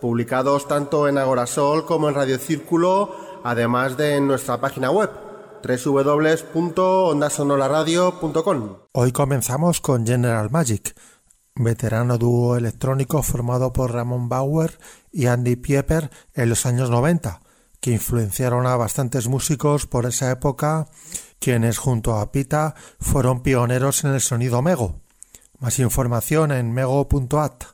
publicados tanto en Agorasol como en Radio Círculo, además de en nuestra página web www.ondasonoraradio.com. Hoy comenzamos con General Magic, veterano dúo electrónico formado por Ramón Bauer y Andy Pieper en los años 90, que influenciaron a bastantes músicos por esa época quienes junto a Pita fueron pioneros en el sonido Mego. Más información en mego.at.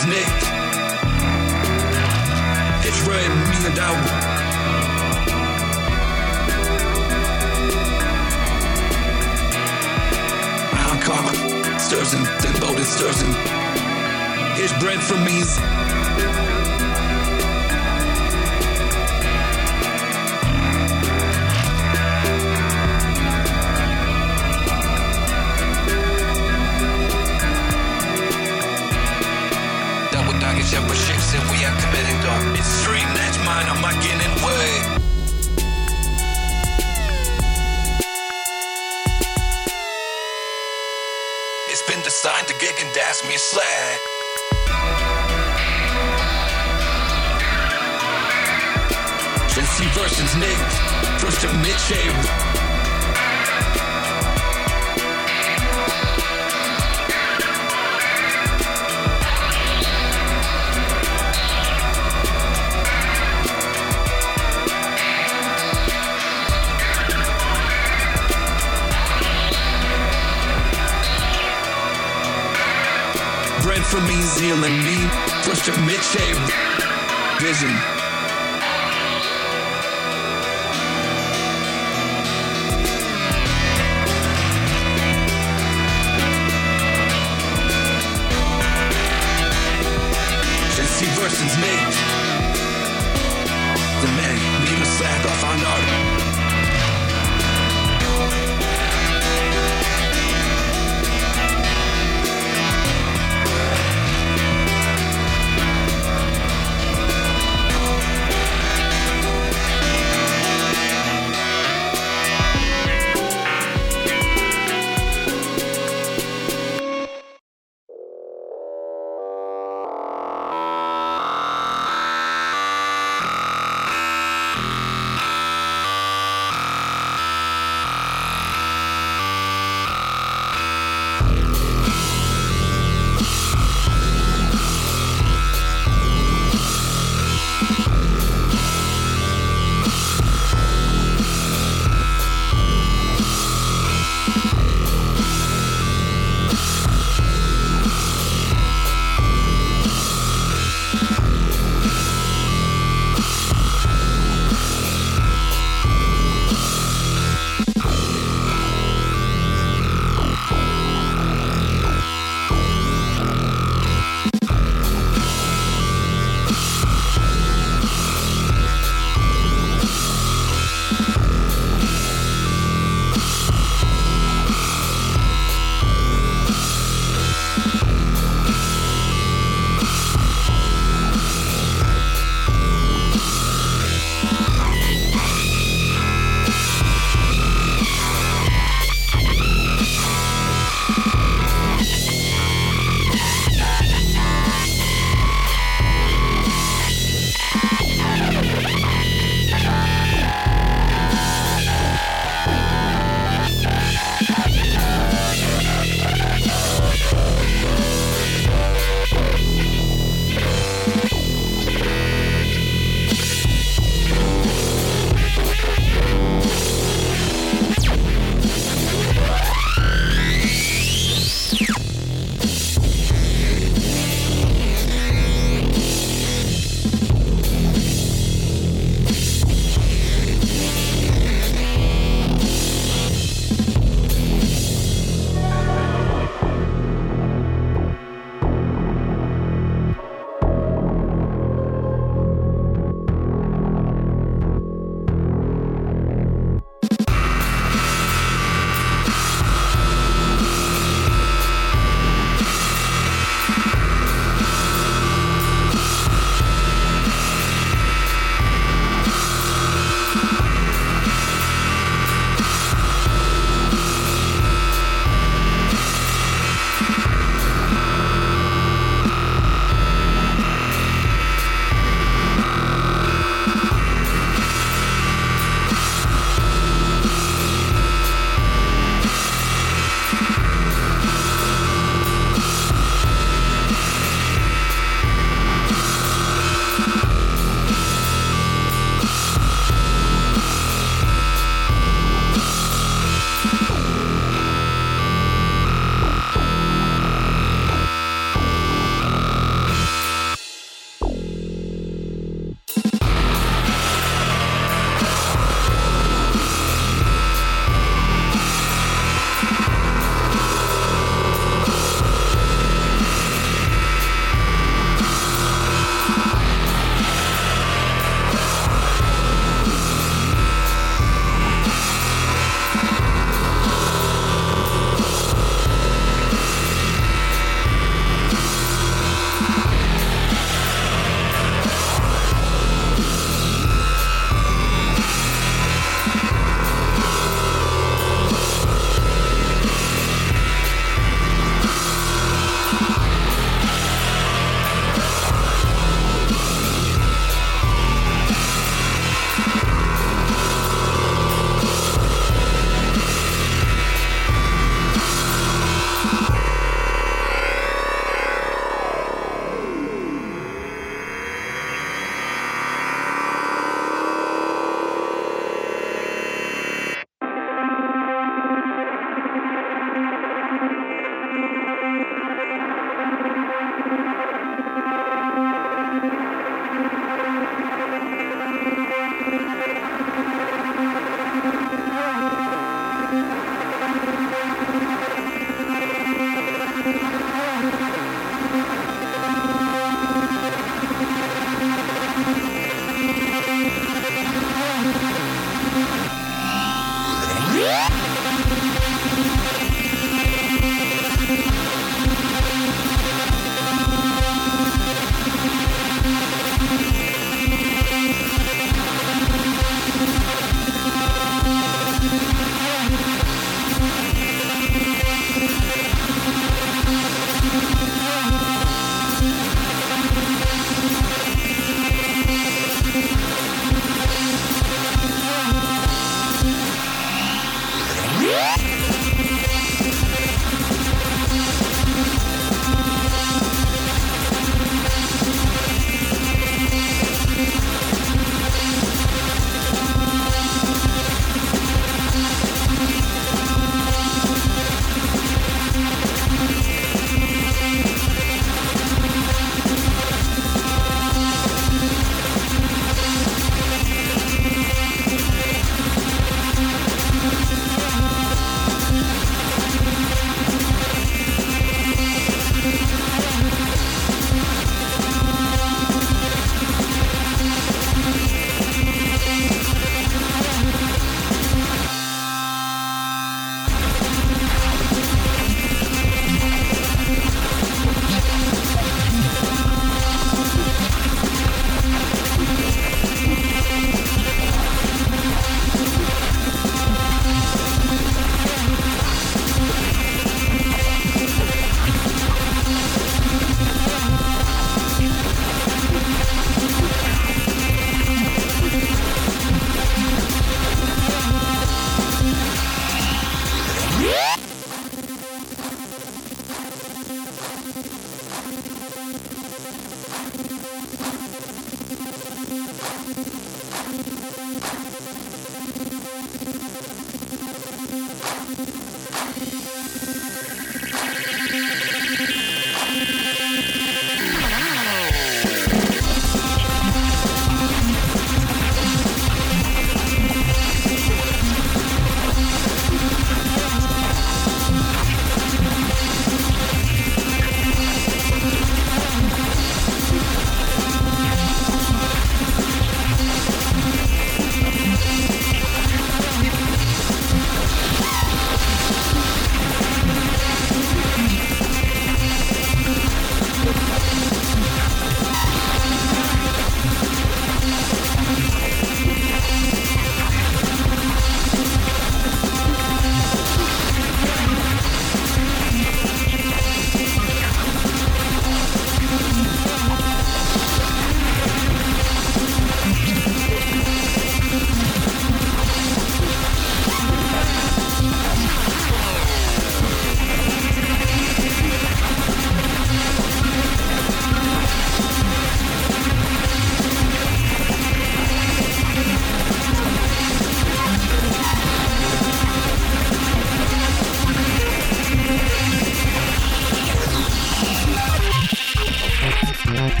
Thank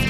you.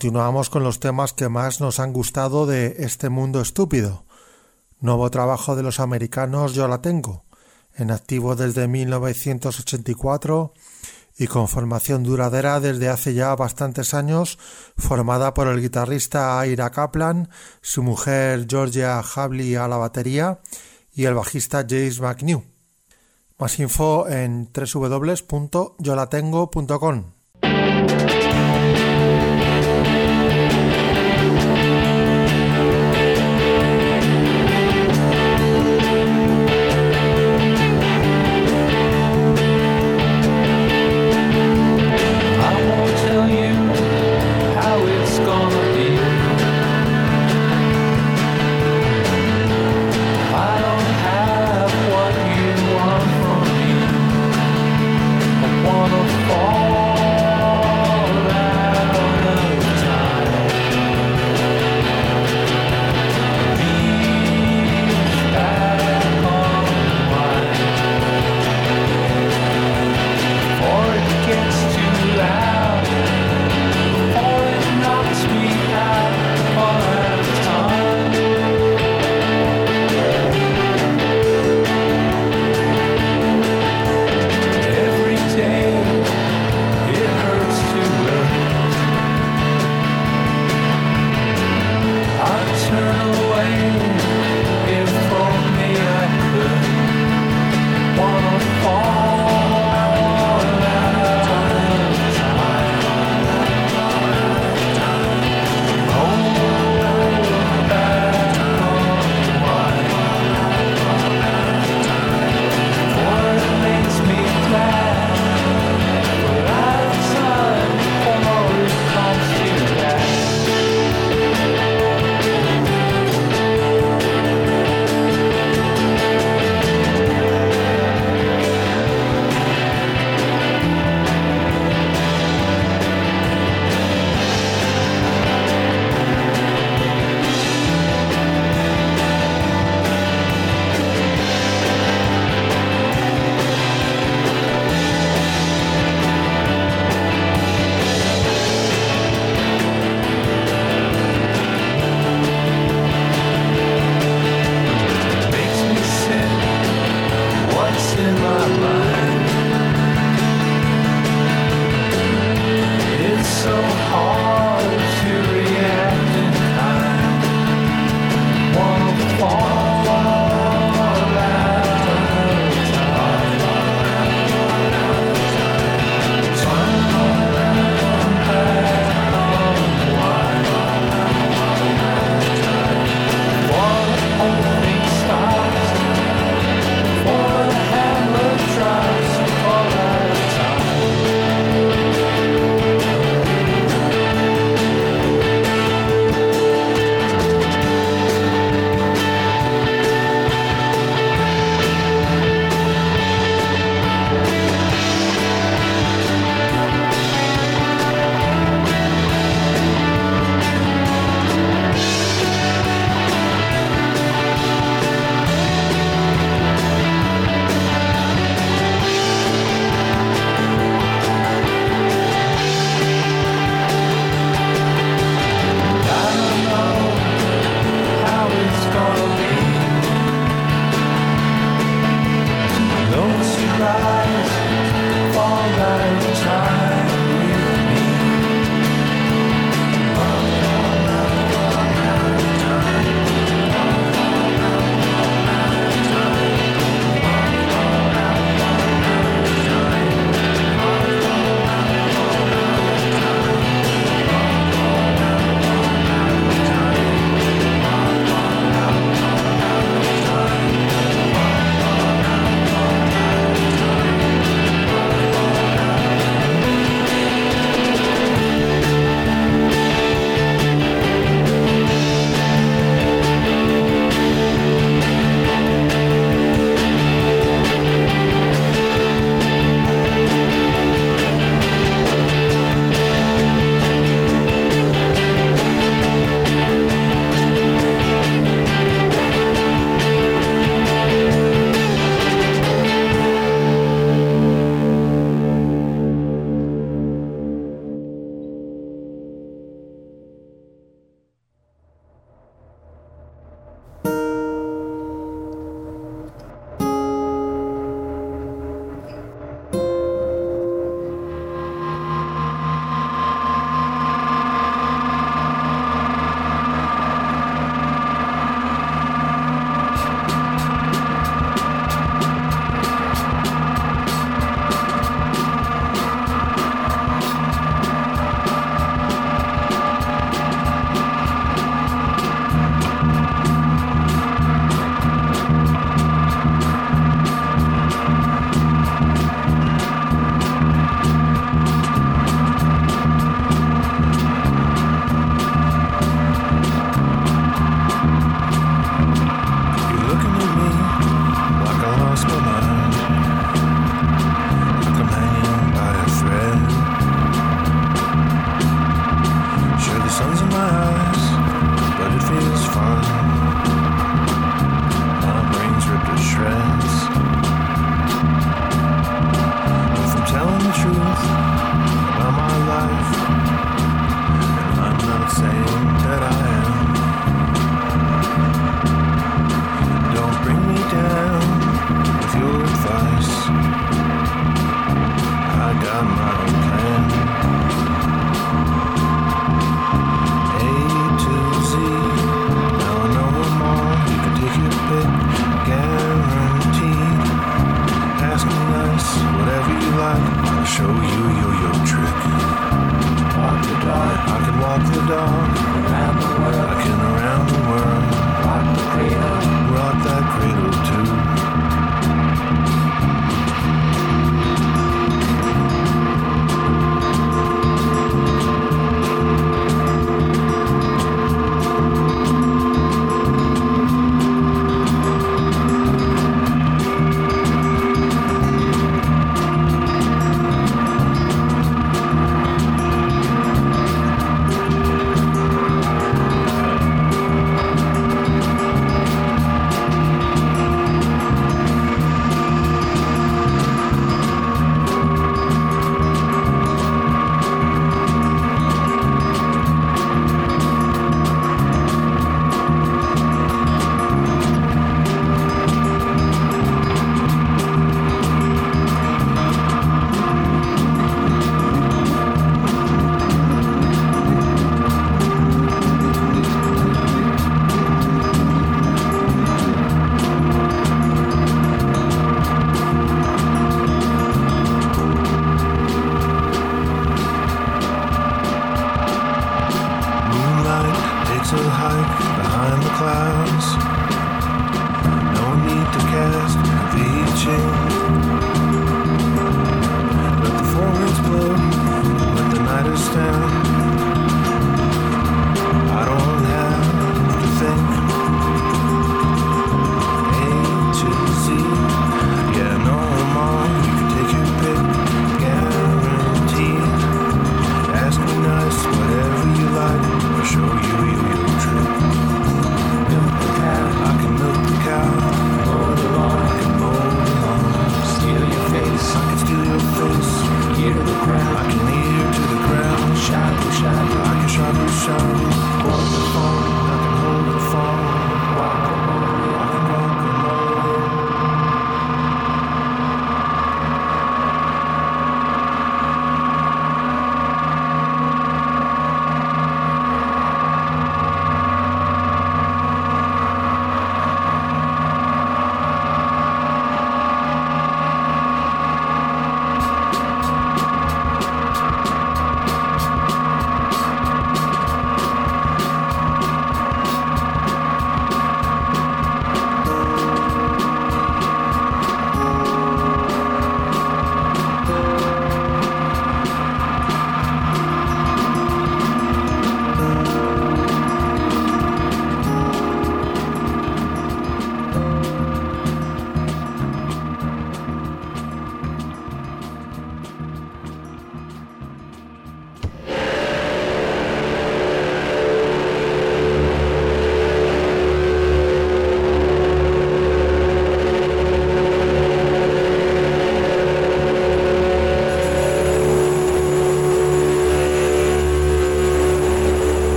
Continuamos con los temas que más nos han gustado de este mundo estúpido. Nuevo trabajo de los americanos Yo la tengo, en activo desde 1984 y con formación duradera desde hace ya bastantes años, formada por el guitarrista Ira Kaplan, su mujer Georgia Havley a la batería y el bajista James McNew. Más info en www.yolatengo.com.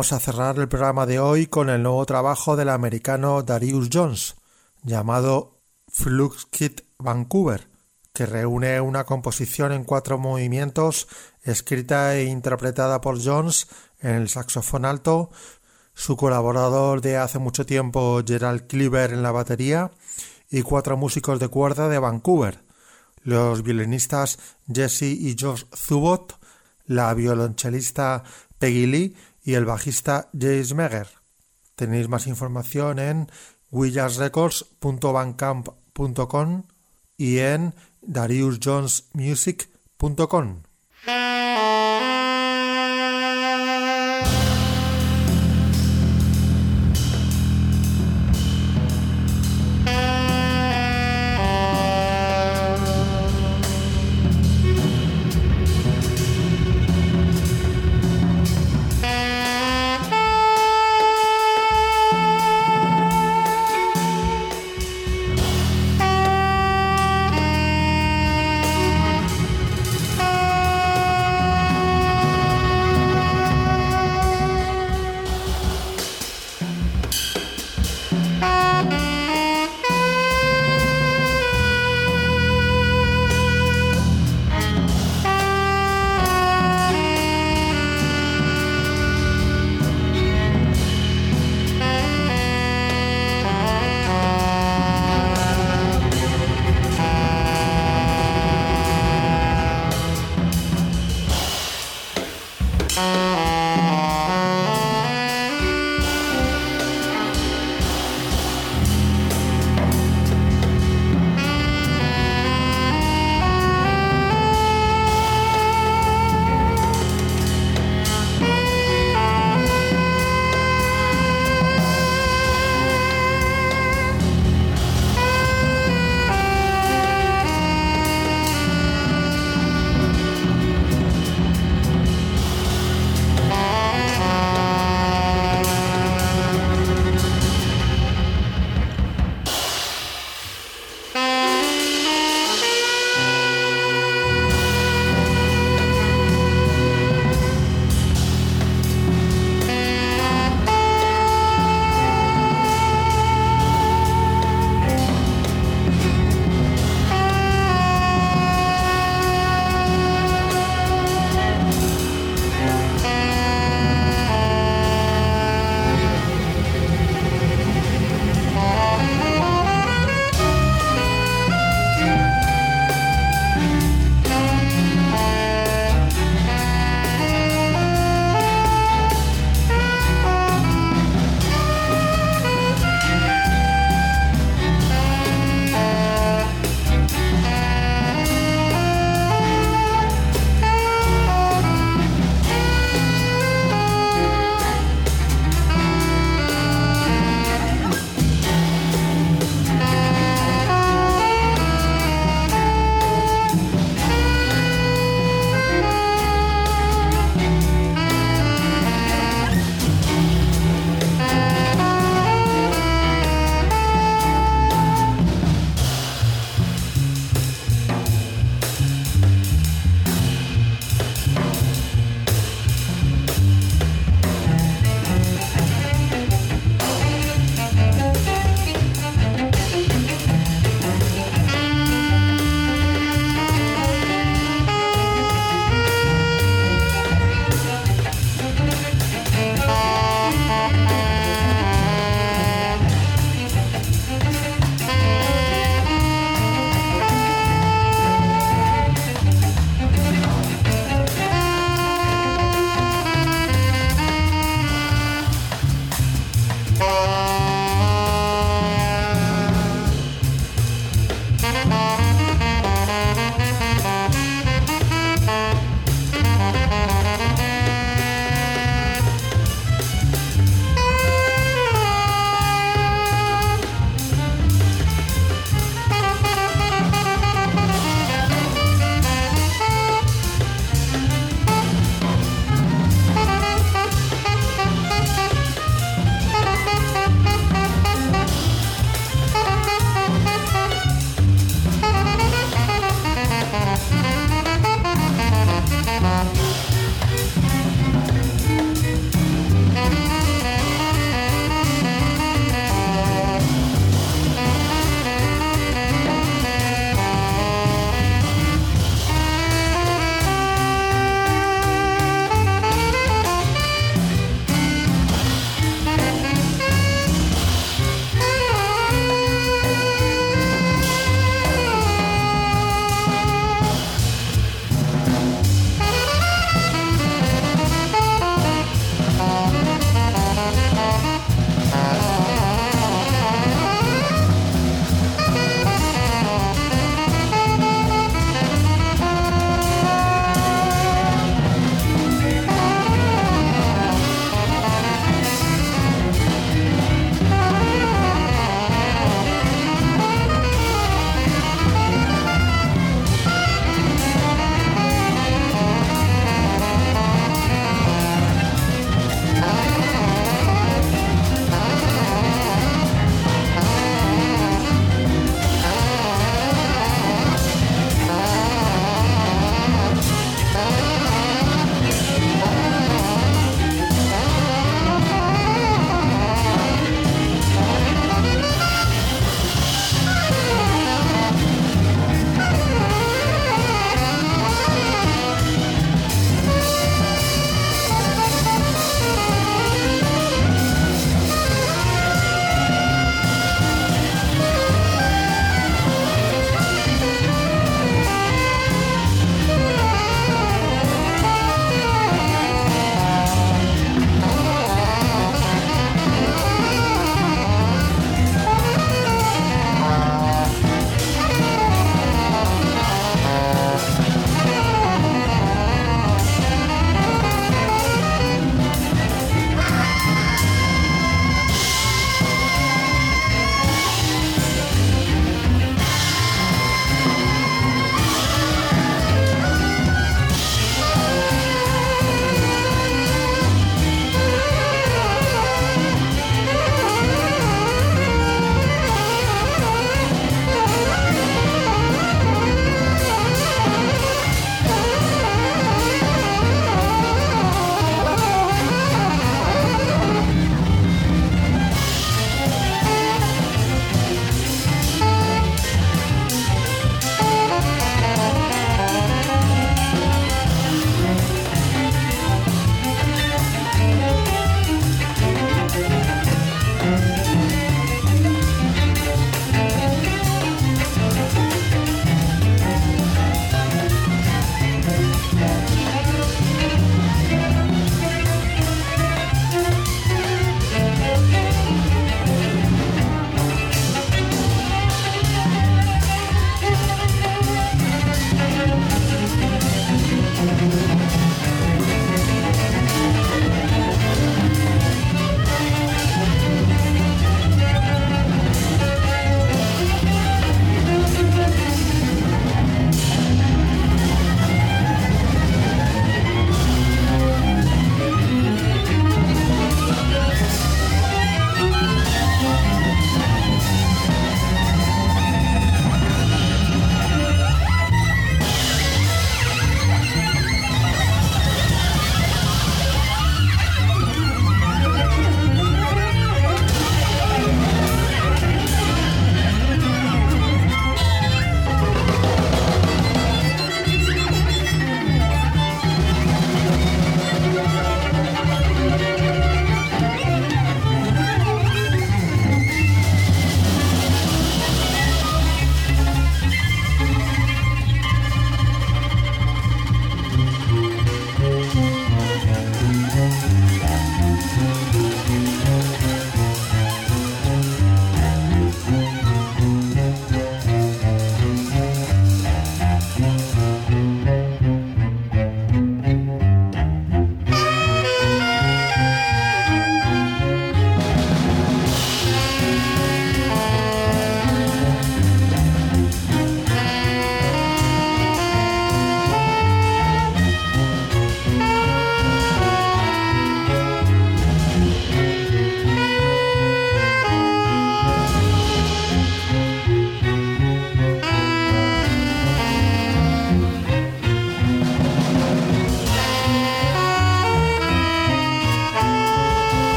Vamos a cerrar el programa de hoy con el nuevo trabajo del americano Darius Jones, llamado Flux Kit Vancouver, que reúne una composición en cuatro movimientos escrita e interpretada por Jones en el saxofón alto, su colaborador de hace mucho tiempo Gerald Cleaver en la batería y cuatro músicos de cuerda de Vancouver, los violinistas Jesse y Josh Zubot, la violonchelista Peggy Lee y el bajista Jace Meger. Tenéis más información en williamsrecords.bandcamp.com y en dariusjonesmusic.com.